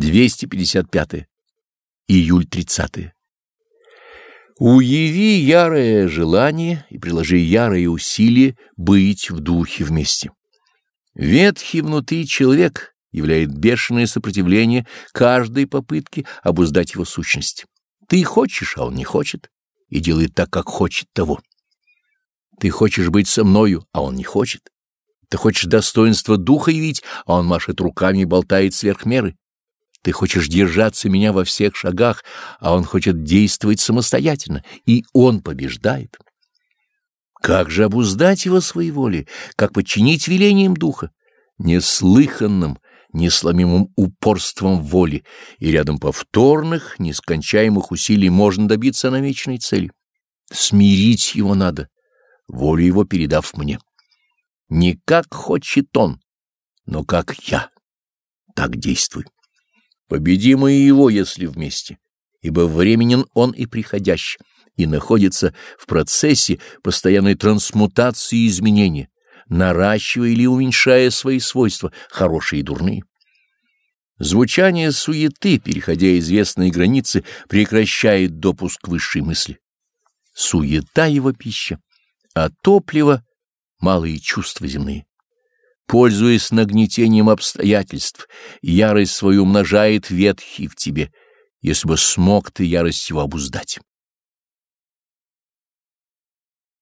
255. Июль 30. Уяви ярое желание и приложи ярое усилие быть в духе вместе. Ветхий внутри человек являет бешеное сопротивление каждой попытке обуздать его сущность. Ты хочешь, а он не хочет, и делает так, как хочет того. Ты хочешь быть со мною, а он не хочет. Ты хочешь достоинства духа явить, а он машет руками и болтает сверх меры. Ты хочешь держаться меня во всех шагах, а он хочет действовать самостоятельно, и он побеждает. Как же обуздать его своей волей, как подчинить велениям духа? Неслыханным, несломимым упорством воли, и рядом повторных, нескончаемых усилий можно добиться намеченной цели. Смирить его надо, волю его передав мне. Не как хочет он, но как я. Так действуй. Победимы его, если вместе, ибо временен он и приходящий, и находится в процессе постоянной трансмутации и изменения, наращивая или уменьшая свои свойства, хорошие и дурные. Звучание суеты, переходя известные границы, прекращает допуск высшей мысли. Суета его пища, а топливо — малые чувства земные. Пользуясь нагнетением обстоятельств, ярость свою умножает ветхий в тебе, если бы смог ты ярость его обуздать.